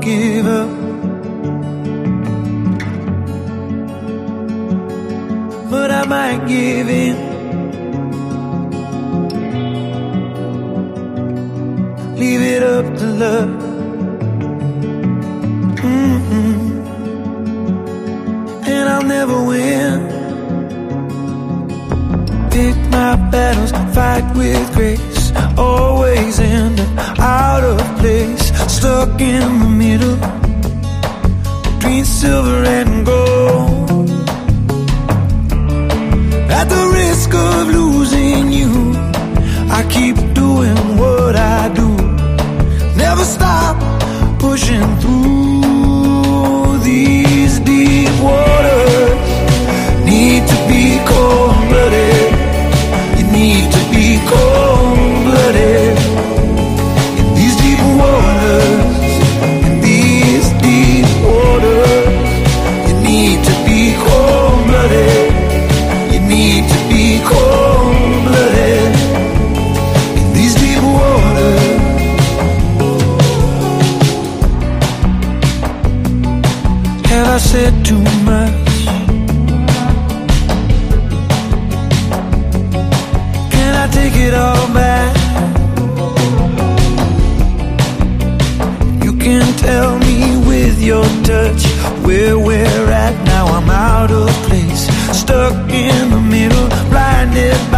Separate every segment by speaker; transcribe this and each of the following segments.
Speaker 1: give up. But I might give in. Leave it up to love. Mm-hmm. And I'll never win. Pick my battles, fight with grace. Always place, stuck in the middle between silver and gold. At the risk of losing you, I keep doing what I do. Never stop pushing through I said too much? Can I take it all back? You can tell me with your touch where we're at now. I'm out of place, stuck in the middle, blinded by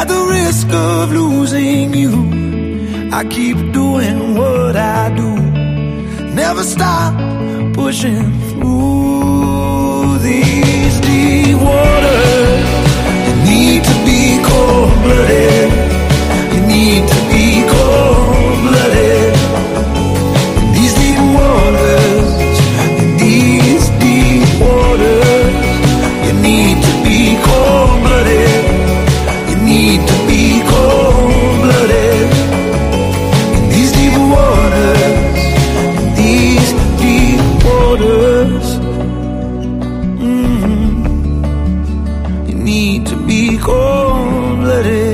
Speaker 1: At the risk of losing you, I keep doing what I do. Never stop pushing through these deep. cold-blooded